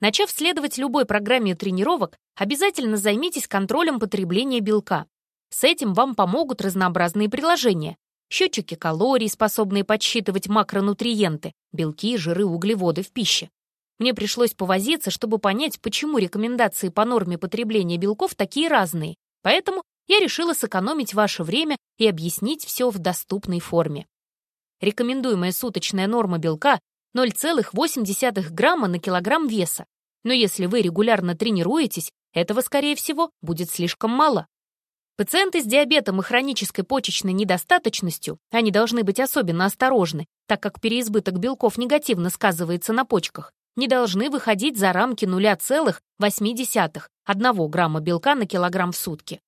Начав следовать любой программе тренировок, обязательно займитесь контролем потребления белка. С этим вам помогут разнообразные приложения, счетчики калорий, способные подсчитывать макронутриенты, белки, жиры, углеводы в пище. Мне пришлось повозиться, чтобы понять, почему рекомендации по норме потребления белков такие разные, поэтому я решила сэкономить ваше время и объяснить все в доступной форме. Рекомендуемая суточная норма белка 0,8 грамма на килограмм веса, но если вы регулярно тренируетесь, этого, скорее всего, будет слишком мало. Пациенты с диабетом и хронической почечной недостаточностью, они должны быть особенно осторожны, так как переизбыток белков негативно сказывается на почках, не должны выходить за рамки 0,8 1 грамма белка на килограмм в сутки.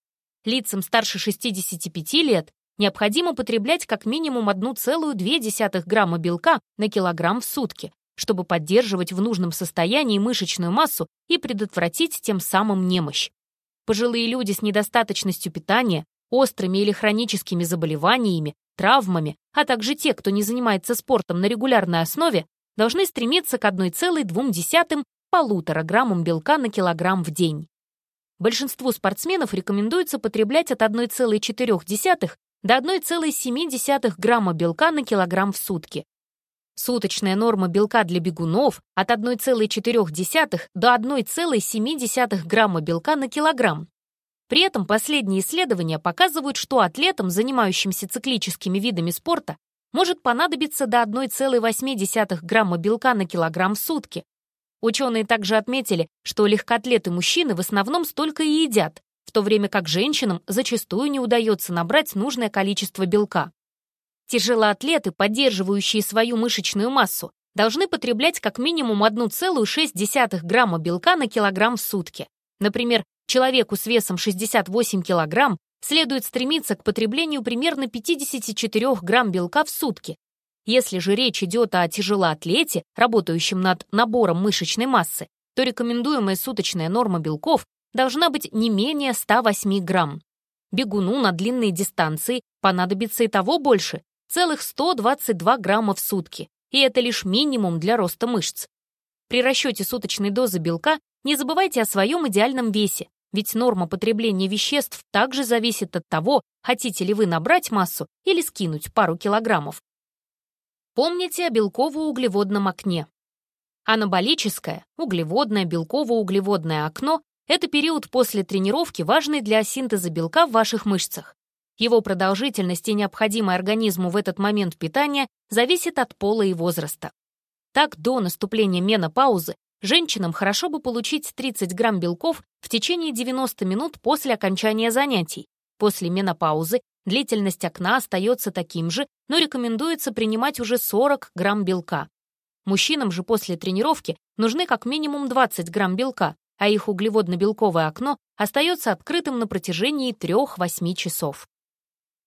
Лицам старше 65 лет необходимо потреблять как минимум 1,2 грамма белка на килограмм в сутки, чтобы поддерживать в нужном состоянии мышечную массу и предотвратить тем самым немощь. Пожилые люди с недостаточностью питания, острыми или хроническими заболеваниями, травмами, а также те, кто не занимается спортом на регулярной основе, должны стремиться к 1,2 полутора граммам белка на килограмм в день. Большинству спортсменов рекомендуется потреблять от 1,4 до 1,7 грамма белка на килограмм в сутки. Суточная норма белка для бегунов от 1,4 до 1,7 грамма белка на килограмм. При этом последние исследования показывают, что атлетам, занимающимся циклическими видами спорта, может понадобиться до 1,8 грамма белка на килограмм в сутки. Ученые также отметили, что легкоатлеты-мужчины в основном столько и едят, в то время как женщинам зачастую не удается набрать нужное количество белка. Тяжелоатлеты, поддерживающие свою мышечную массу, должны потреблять как минимум 1,6 грамма белка на килограмм в сутки. Например, человеку с весом 68 килограмм следует стремиться к потреблению примерно 54 грамм белка в сутки. Если же речь идет о тяжелоатлете, работающем над набором мышечной массы, то рекомендуемая суточная норма белков должна быть не менее 108 грамм. Бегуну на длинные дистанции понадобится и того больше, целых 122 грамма в сутки, и это лишь минимум для роста мышц. При расчете суточной дозы белка не забывайте о своем идеальном весе, ведь норма потребления веществ также зависит от того, хотите ли вы набрать массу или скинуть пару килограммов. Помните о белково-углеводном окне. Анаболическое, углеводное, белково-углеводное окно – это период после тренировки, важный для синтеза белка в ваших мышцах. Его продолжительность и необходимое организму в этот момент питания зависит от пола и возраста. Так, до наступления менопаузы женщинам хорошо бы получить 30 грамм белков в течение 90 минут после окончания занятий. После менопаузы длительность окна остается таким же, но рекомендуется принимать уже 40 грамм белка. Мужчинам же после тренировки нужны как минимум 20 грамм белка, а их углеводно-белковое окно остается открытым на протяжении 3-8 часов.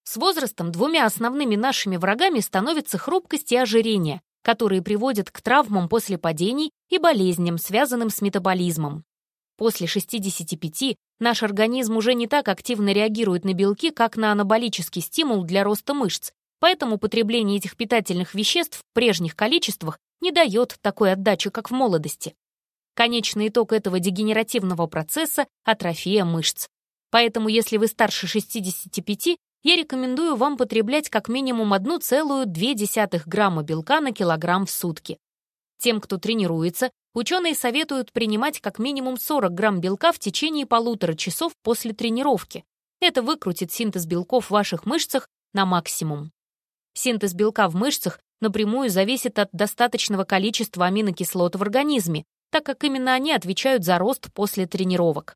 С возрастом двумя основными нашими врагами становятся хрупкость и ожирение, которые приводят к травмам после падений и болезням, связанным с метаболизмом. После 65 наш организм уже не так активно реагирует на белки, как на анаболический стимул для роста мышц, поэтому потребление этих питательных веществ в прежних количествах не дает такой отдачи, как в молодости. Конечный итог этого дегенеративного процесса — атрофия мышц. Поэтому, если вы старше 65, я рекомендую вам потреблять как минимум 1,2 грамма белка на килограмм в сутки. Тем, кто тренируется, ученые советуют принимать как минимум 40 грамм белка в течение полутора часов после тренировки. Это выкрутит синтез белков в ваших мышцах на максимум. Синтез белка в мышцах напрямую зависит от достаточного количества аминокислот в организме, так как именно они отвечают за рост после тренировок.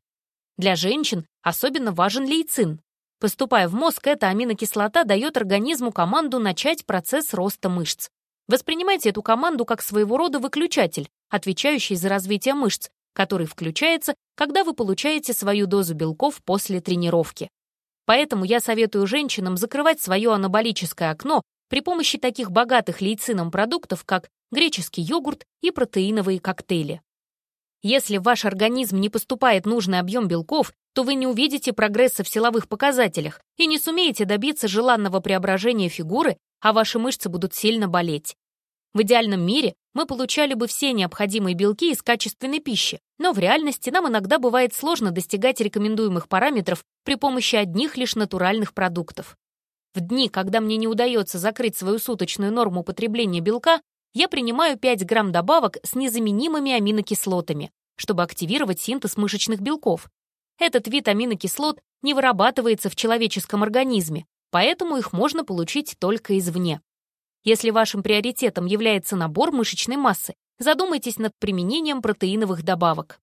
Для женщин особенно важен лейцин. Поступая в мозг, эта аминокислота дает организму команду начать процесс роста мышц. Воспринимайте эту команду как своего рода выключатель, отвечающий за развитие мышц, который включается, когда вы получаете свою дозу белков после тренировки. Поэтому я советую женщинам закрывать свое анаболическое окно при помощи таких богатых лейцином продуктов, как греческий йогурт и протеиновые коктейли. Если в ваш организм не поступает нужный объем белков, то вы не увидите прогресса в силовых показателях и не сумеете добиться желанного преображения фигуры, а ваши мышцы будут сильно болеть. В идеальном мире мы получали бы все необходимые белки из качественной пищи, но в реальности нам иногда бывает сложно достигать рекомендуемых параметров при помощи одних лишь натуральных продуктов. В дни, когда мне не удается закрыть свою суточную норму потребления белка, я принимаю 5 грамм добавок с незаменимыми аминокислотами, чтобы активировать синтез мышечных белков. Этот вид аминокислот не вырабатывается в человеческом организме, поэтому их можно получить только извне. Если вашим приоритетом является набор мышечной массы, задумайтесь над применением протеиновых добавок.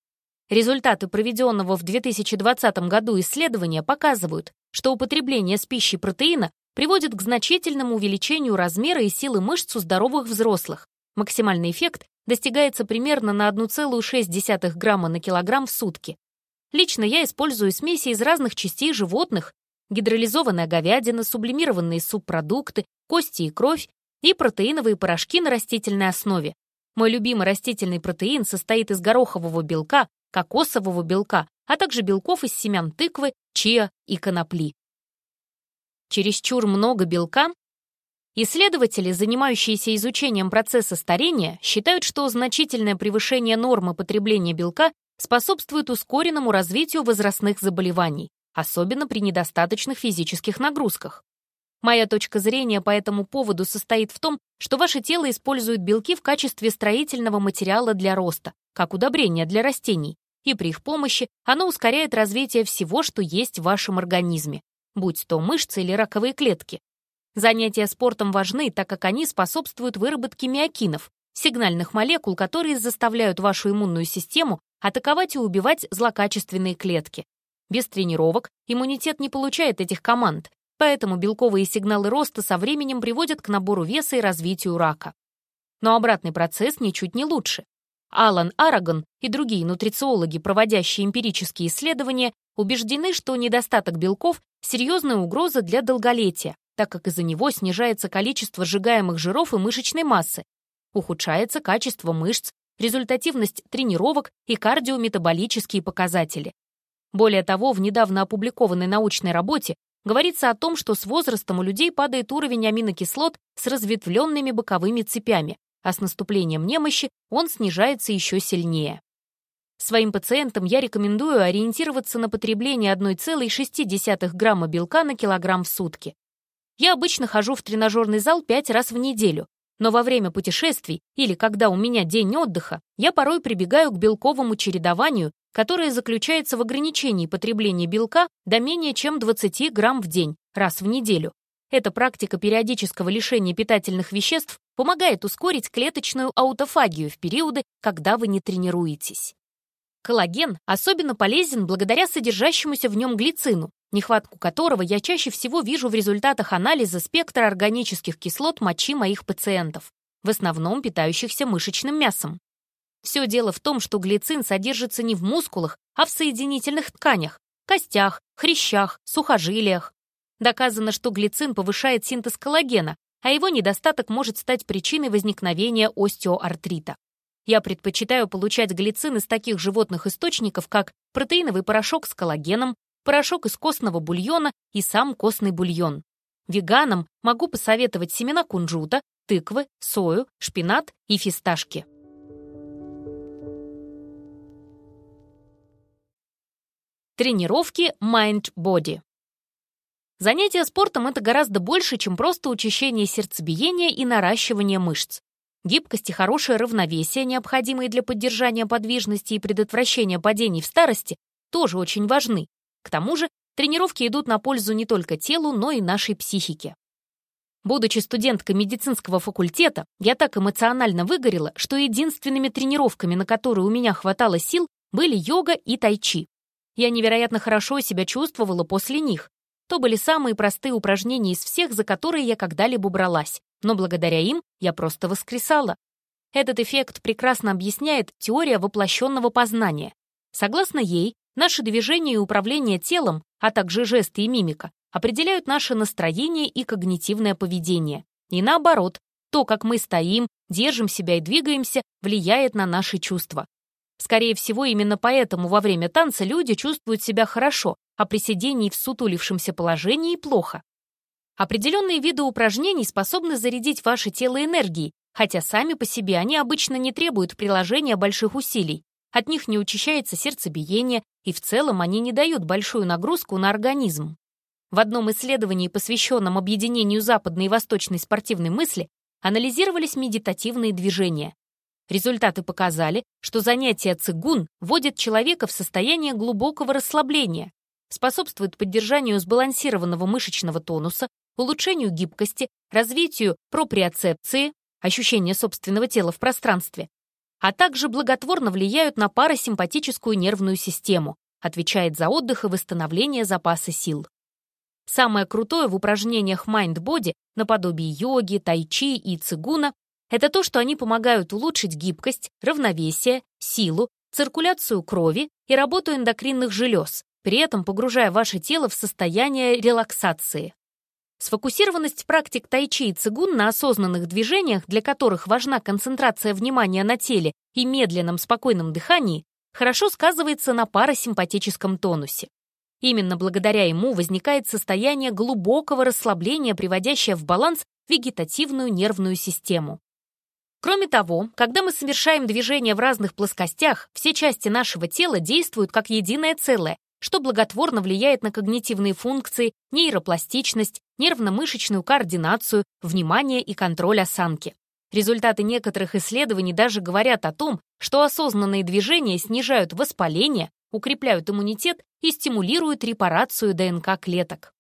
Результаты проведенного в 2020 году исследования показывают, что употребление с пищей протеина приводит к значительному увеличению размера и силы мышц у здоровых взрослых. Максимальный эффект достигается примерно на 1,6 грамма на килограмм в сутки. Лично я использую смеси из разных частей животных, гидролизованная говядина, сублимированные субпродукты, кости и кровь и протеиновые порошки на растительной основе. Мой любимый растительный протеин состоит из горохового белка, кокосового белка, а также белков из семян тыквы, чиа и конопли чересчур много белка? Исследователи, занимающиеся изучением процесса старения, считают, что значительное превышение нормы потребления белка способствует ускоренному развитию возрастных заболеваний, особенно при недостаточных физических нагрузках. Моя точка зрения по этому поводу состоит в том, что ваше тело использует белки в качестве строительного материала для роста, как удобрение для растений, и при их помощи оно ускоряет развитие всего, что есть в вашем организме будь то мышцы или раковые клетки. Занятия спортом важны, так как они способствуют выработке миокинов, сигнальных молекул, которые заставляют вашу иммунную систему атаковать и убивать злокачественные клетки. Без тренировок иммунитет не получает этих команд, поэтому белковые сигналы роста со временем приводят к набору веса и развитию рака. Но обратный процесс ничуть не лучше. Алан Арагон и другие нутрициологи, проводящие эмпирические исследования, убеждены, что недостаток белков — серьезная угроза для долголетия, так как из-за него снижается количество сжигаемых жиров и мышечной массы, ухудшается качество мышц, результативность тренировок и кардиометаболические показатели. Более того, в недавно опубликованной научной работе говорится о том, что с возрастом у людей падает уровень аминокислот с разветвленными боковыми цепями, а с наступлением немощи он снижается еще сильнее. Своим пациентам я рекомендую ориентироваться на потребление 1,6 грамма белка на килограмм в сутки. Я обычно хожу в тренажерный зал 5 раз в неделю, но во время путешествий или когда у меня день отдыха, я порой прибегаю к белковому чередованию, которое заключается в ограничении потребления белка до менее чем 20 грамм в день, раз в неделю. Эта практика периодического лишения питательных веществ помогает ускорить клеточную аутофагию в периоды, когда вы не тренируетесь. Коллаген особенно полезен благодаря содержащемуся в нем глицину, нехватку которого я чаще всего вижу в результатах анализа спектра органических кислот мочи моих пациентов, в основном питающихся мышечным мясом. Все дело в том, что глицин содержится не в мускулах, а в соединительных тканях, костях, хрящах, сухожилиях. Доказано, что глицин повышает синтез коллагена, а его недостаток может стать причиной возникновения остеоартрита. Я предпочитаю получать глицин из таких животных источников, как протеиновый порошок с коллагеном, порошок из костного бульона и сам костный бульон. Веганам могу посоветовать семена кунжута, тыквы, сою, шпинат и фисташки. Тренировки Mind-Body. Занятие спортом — это гораздо больше, чем просто учащение сердцебиения и наращивание мышц. Гибкость и хорошее равновесие, необходимые для поддержания подвижности и предотвращения падений в старости, тоже очень важны. К тому же тренировки идут на пользу не только телу, но и нашей психике. Будучи студенткой медицинского факультета, я так эмоционально выгорела, что единственными тренировками, на которые у меня хватало сил, были йога и тайчи. Я невероятно хорошо себя чувствовала после них. То были самые простые упражнения из всех, за которые я когда-либо бралась, но благодаря им я просто воскресала. Этот эффект прекрасно объясняет теория воплощенного познания. Согласно ей, наши движения и управление телом, а также жесты и мимика, определяют наше настроение и когнитивное поведение. И наоборот, то, как мы стоим, держим себя и двигаемся, влияет на наши чувства. Скорее всего, именно поэтому во время танца люди чувствуют себя хорошо, а при сидении в сутулившемся положении плохо. Определенные виды упражнений способны зарядить ваше тело энергией, хотя сами по себе они обычно не требуют приложения больших усилий. От них не учащается сердцебиение, и в целом они не дают большую нагрузку на организм. В одном исследовании, посвященном объединению западной и восточной спортивной мысли, анализировались медитативные движения. Результаты показали, что занятие цигун вводит человека в состояние глубокого расслабления, способствует поддержанию сбалансированного мышечного тонуса, улучшению гибкости, развитию проприоцепции, ощущения собственного тела в пространстве, а также благотворно влияют на парасимпатическую нервную систему, отвечает за отдых и восстановление запаса сил. Самое крутое в упражнениях Mind-Body, наподобие йоги, тайчи и цигуна, это то, что они помогают улучшить гибкость, равновесие, силу, циркуляцию крови и работу эндокринных желез, при этом погружая ваше тело в состояние релаксации. Сфокусированность практик тайчи и цигун на осознанных движениях, для которых важна концентрация внимания на теле и медленном спокойном дыхании, хорошо сказывается на парасимпатическом тонусе. Именно благодаря ему возникает состояние глубокого расслабления, приводящее в баланс вегетативную нервную систему. Кроме того, когда мы совершаем движения в разных плоскостях, все части нашего тела действуют как единое целое, что благотворно влияет на когнитивные функции, нейропластичность, нервно-мышечную координацию, внимание и контроль осанки. Результаты некоторых исследований даже говорят о том, что осознанные движения снижают воспаление, укрепляют иммунитет и стимулируют репарацию ДНК-клеток.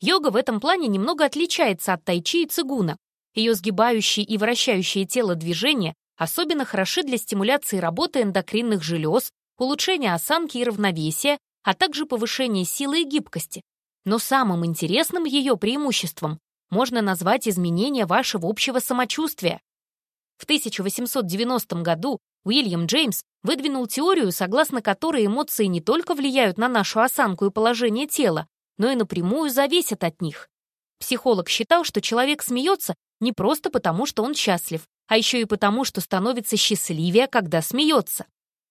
Йога в этом плане немного отличается от тайчи и цигуна, ее сгибающие и вращающие тело движения особенно хороши для стимуляции работы эндокринных желез, улучшения осанки и равновесия, а также повышения силы и гибкости. Но самым интересным ее преимуществом можно назвать изменение вашего общего самочувствия. В 1890 году Уильям Джеймс выдвинул теорию, согласно которой эмоции не только влияют на нашу осанку и положение тела, но и напрямую зависят от них. Психолог считал, что человек смеется не просто потому, что он счастлив, а еще и потому, что становится счастливее, когда смеется.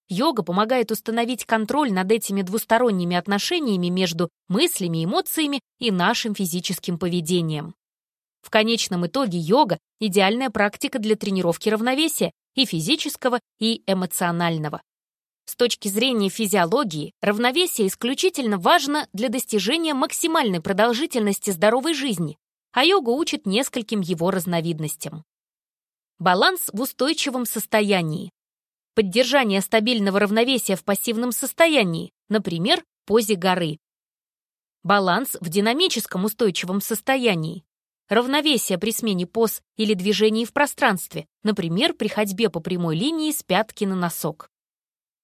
Йога помогает установить контроль над этими двусторонними отношениями между мыслями, эмоциями и нашим физическим поведением. В конечном итоге йога — идеальная практика для тренировки равновесия и физического, и эмоционального. С точки зрения физиологии, равновесие исключительно важно для достижения максимальной продолжительности здоровой жизни, а йога учит нескольким его разновидностям. Баланс в устойчивом состоянии. Поддержание стабильного равновесия в пассивном состоянии, например, позе горы. Баланс в динамическом устойчивом состоянии. Равновесие при смене поз или движении в пространстве, например, при ходьбе по прямой линии с пятки на носок.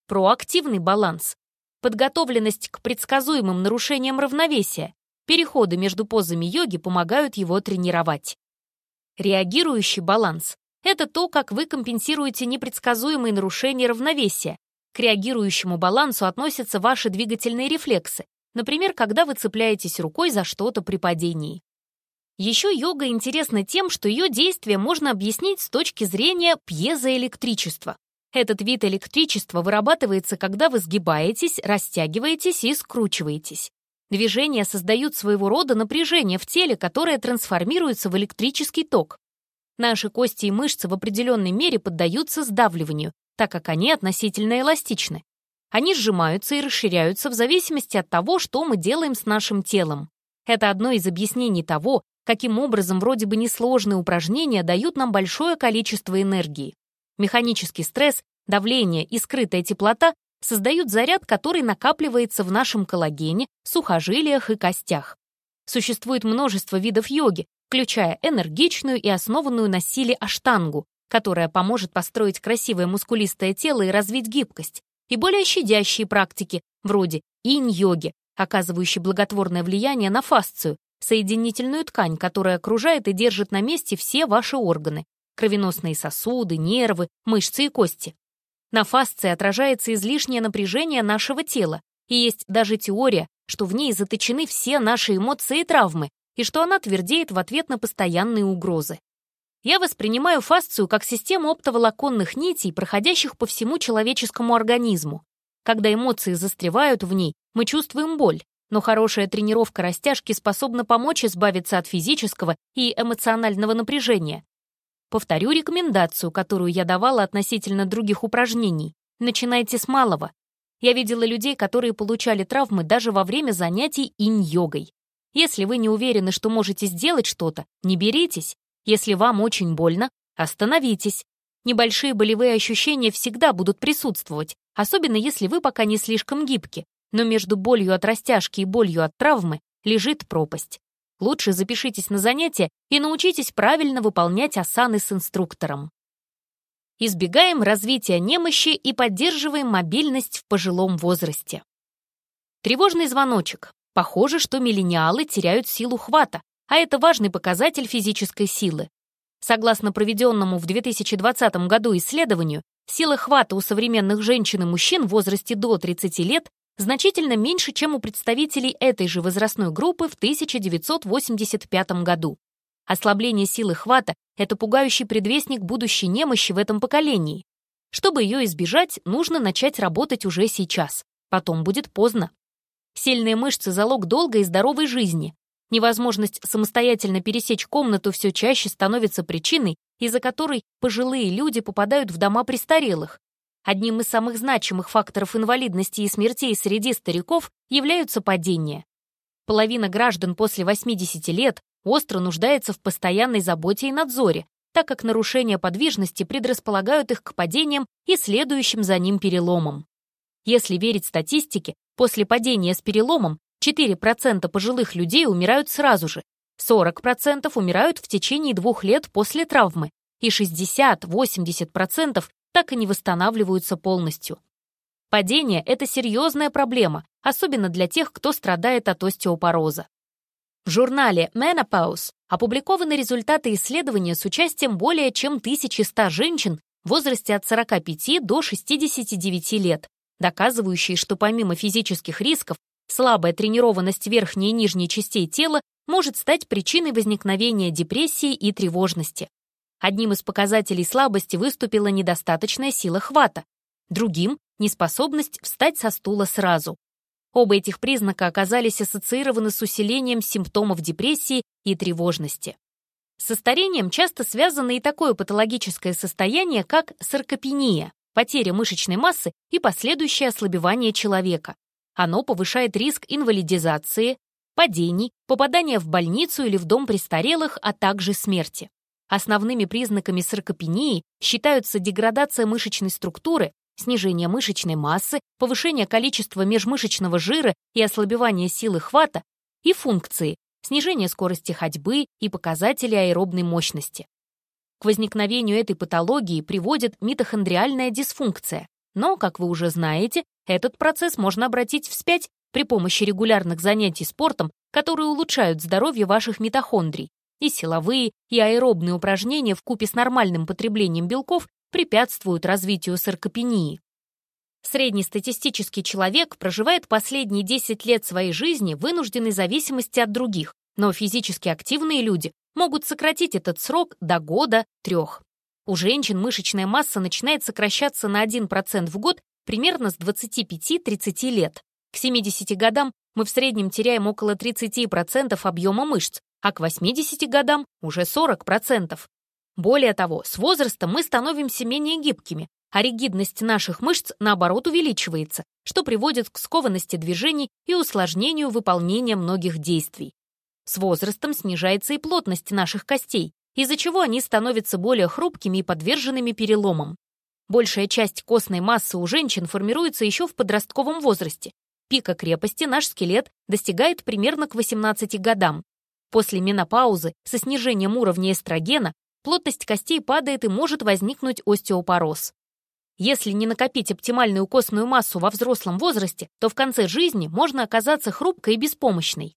проактивный баланс, подготовленность к предсказуемым нарушениям равновесия, переходы между позами йоги помогают его тренировать. Реагирующий баланс — это то, как вы компенсируете непредсказуемые нарушения равновесия. К реагирующему балансу относятся ваши двигательные рефлексы, например, когда вы цепляетесь рукой за что-то при падении. Еще йога интересна тем, что ее действие можно объяснить с точки зрения пьезоэлектричества. Этот вид электричества вырабатывается, когда вы сгибаетесь, растягиваетесь и скручиваетесь. Движения создают своего рода напряжение в теле, которое трансформируется в электрический ток. Наши кости и мышцы в определенной мере поддаются сдавливанию, так как они относительно эластичны. Они сжимаются и расширяются в зависимости от того, что мы делаем с нашим телом. Это одно из объяснений того, каким образом вроде бы несложные упражнения дают нам большое количество энергии. Механический стресс, давление и скрытая теплота создают заряд, который накапливается в нашем коллагене, сухожилиях и костях. Существует множество видов йоги, включая энергичную и основанную на силе аштангу, которая поможет построить красивое мускулистое тело и развить гибкость, и более щадящие практики, вроде инь-йоги, оказывающие благотворное влияние на фасцию, соединительную ткань, которая окружает и держит на месте все ваши органы, кровеносные сосуды, нервы, мышцы и кости. На фасции отражается излишнее напряжение нашего тела, и есть даже теория, что в ней заточены все наши эмоции и травмы, и что она твердеет в ответ на постоянные угрозы. Я воспринимаю фасцию как систему оптоволоконных нитей, проходящих по всему человеческому организму. Когда эмоции застревают в ней, мы чувствуем боль, но хорошая тренировка растяжки способна помочь избавиться от физического и эмоционального напряжения, Повторю рекомендацию, которую я давала относительно других упражнений. Начинайте с малого. Я видела людей, которые получали травмы даже во время занятий инь-йогой. Если вы не уверены, что можете сделать что-то, не беритесь. Если вам очень больно, остановитесь. Небольшие болевые ощущения всегда будут присутствовать, особенно если вы пока не слишком гибки, но между болью от растяжки и болью от травмы лежит пропасть. Лучше запишитесь на занятия и научитесь правильно выполнять асаны с инструктором. Избегаем развития немощи и поддерживаем мобильность в пожилом возрасте. Тревожный звоночек. Похоже, что миллениалы теряют силу хвата, а это важный показатель физической силы. Согласно проведенному в 2020 году исследованию, сила хвата у современных женщин и мужчин в возрасте до 30 лет значительно меньше, чем у представителей этой же возрастной группы в 1985 году. Ослабление силы хвата — это пугающий предвестник будущей немощи в этом поколении. Чтобы ее избежать, нужно начать работать уже сейчас. Потом будет поздно. Сильные мышцы — залог долгой и здоровой жизни. Невозможность самостоятельно пересечь комнату все чаще становится причиной, из-за которой пожилые люди попадают в дома престарелых, Одним из самых значимых факторов инвалидности и смертей среди стариков являются падения. Половина граждан после 80 лет остро нуждается в постоянной заботе и надзоре, так как нарушения подвижности предрасполагают их к падениям и следующим за ним переломам. Если верить статистике, после падения с переломом 4% пожилых людей умирают сразу же, 40% умирают в течение двух лет после травмы и 60-80% так и не восстанавливаются полностью. Падение — это серьезная проблема, особенно для тех, кто страдает от остеопороза. В журнале Menopause опубликованы результаты исследования с участием более чем 1100 женщин в возрасте от 45 до 69 лет, доказывающие, что помимо физических рисков, слабая тренированность верхней и нижней частей тела может стать причиной возникновения депрессии и тревожности. Одним из показателей слабости выступила недостаточная сила хвата, другим — неспособность встать со стула сразу. Оба этих признака оказались ассоциированы с усилением симптомов депрессии и тревожности. Со старением часто связано и такое патологическое состояние, как саркопения, потеря мышечной массы и последующее ослабевание человека. Оно повышает риск инвалидизации, падений, попадания в больницу или в дом престарелых, а также смерти. Основными признаками саркопении считаются деградация мышечной структуры, снижение мышечной массы, повышение количества межмышечного жира и ослабевание силы хвата, и функции, снижение скорости ходьбы и показатели аэробной мощности. К возникновению этой патологии приводит митохондриальная дисфункция, Но, как вы уже знаете, этот процесс можно обратить вспять при помощи регулярных занятий спортом, которые улучшают здоровье ваших митохондрий. И силовые, и аэробные упражнения в купе с нормальным потреблением белков препятствуют развитию саркопении. Среднестатистический человек проживает последние 10 лет своей жизни вынужденной зависимости от других, но физически активные люди могут сократить этот срок до года-трех. У женщин мышечная масса начинает сокращаться на 1% в год примерно с 25-30 лет. К 70 годам мы в среднем теряем около 30% объема мышц, а к 80 годам уже 40%. Более того, с возрастом мы становимся менее гибкими, а ригидность наших мышц, наоборот, увеличивается, что приводит к скованности движений и усложнению выполнения многих действий. С возрастом снижается и плотность наших костей, из-за чего они становятся более хрупкими и подверженными переломам. Большая часть костной массы у женщин формируется еще в подростковом возрасте. Пика крепости наш скелет достигает примерно к 18 годам. После менопаузы со снижением уровня эстрогена плотность костей падает и может возникнуть остеопороз. Если не накопить оптимальную костную массу во взрослом возрасте, то в конце жизни можно оказаться хрупкой и беспомощной.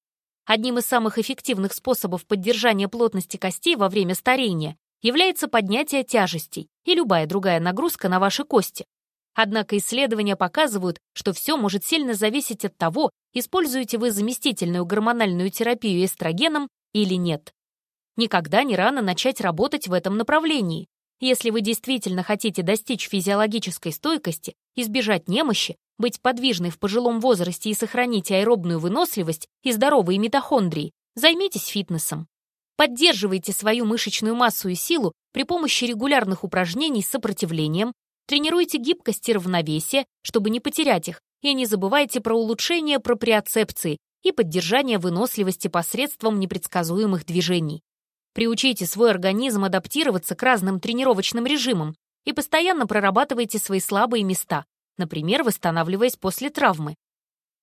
Одним из самых эффективных способов поддержания плотности костей во время старения является поднятие тяжестей и любая другая нагрузка на ваши кости. Однако исследования показывают, что все может сильно зависеть от того, используете вы заместительную гормональную терапию эстрогеном или нет. Никогда не рано начать работать в этом направлении. Если вы действительно хотите достичь физиологической стойкости, избежать немощи, быть подвижной в пожилом возрасте и сохранить аэробную выносливость и здоровые митохондрии, займитесь фитнесом. Поддерживайте свою мышечную массу и силу при помощи регулярных упражнений с сопротивлением, тренируйте гибкость и равновесие, чтобы не потерять их, и не забывайте про улучшение проприоцепции и поддержание выносливости посредством непредсказуемых движений. Приучите свой организм адаптироваться к разным тренировочным режимам и постоянно прорабатывайте свои слабые места, например, восстанавливаясь после травмы.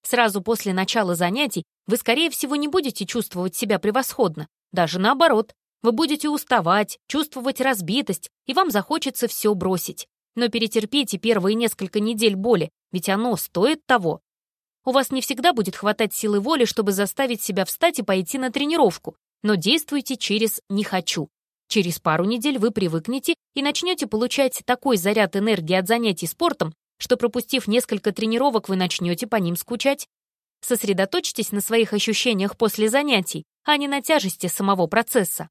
Сразу после начала занятий вы, скорее всего, не будете чувствовать себя превосходно. Даже наоборот, вы будете уставать, чувствовать разбитость, и вам захочется все бросить. Но перетерпите первые несколько недель боли, ведь оно стоит того. У вас не всегда будет хватать силы воли, чтобы заставить себя встать и пойти на тренировку, но действуйте через «не хочу». Через пару недель вы привыкнете и начнете получать такой заряд энергии от занятий спортом, что пропустив несколько тренировок, вы начнете по ним скучать. Сосредоточьтесь на своих ощущениях после занятий, а не на тяжести самого процесса.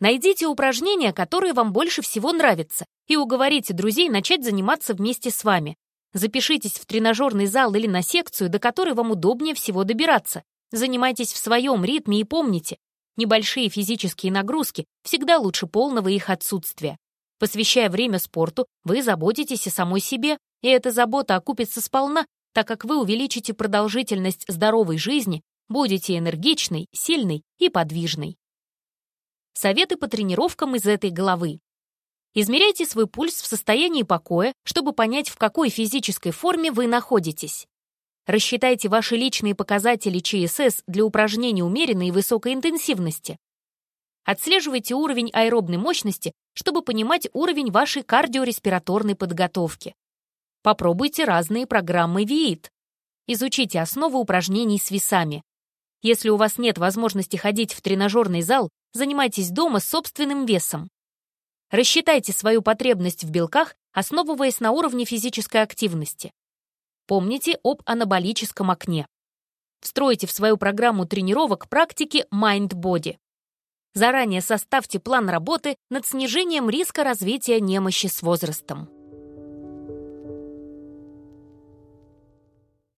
Найдите упражнения, которые вам больше всего нравятся, и уговорите друзей начать заниматься вместе с вами. Запишитесь в тренажерный зал или на секцию, до которой вам удобнее всего добираться. Занимайтесь в своем ритме и помните, небольшие физические нагрузки всегда лучше полного их отсутствия. Посвящая время спорту, вы заботитесь о самой себе, и эта забота окупится сполна, так как вы увеличите продолжительность здоровой жизни, будете энергичной, сильной и подвижной. Советы по тренировкам из этой главы. Измеряйте свой пульс в состоянии покоя, чтобы понять, в какой физической форме вы находитесь. Рассчитайте ваши личные показатели ЧСС для упражнений умеренной и высокой интенсивности. Отслеживайте уровень аэробной мощности, чтобы понимать уровень вашей кардиореспираторной подготовки. Попробуйте разные программы ВИИТ. Изучите основы упражнений с весами. Если у вас нет возможности ходить в тренажерный зал, занимайтесь дома собственным весом. Рассчитайте свою потребность в белках, основываясь на уровне физической активности. Помните об анаболическом окне. Встройте в свою программу тренировок практики Mind-Body. Заранее составьте план работы над снижением риска развития немощи с возрастом.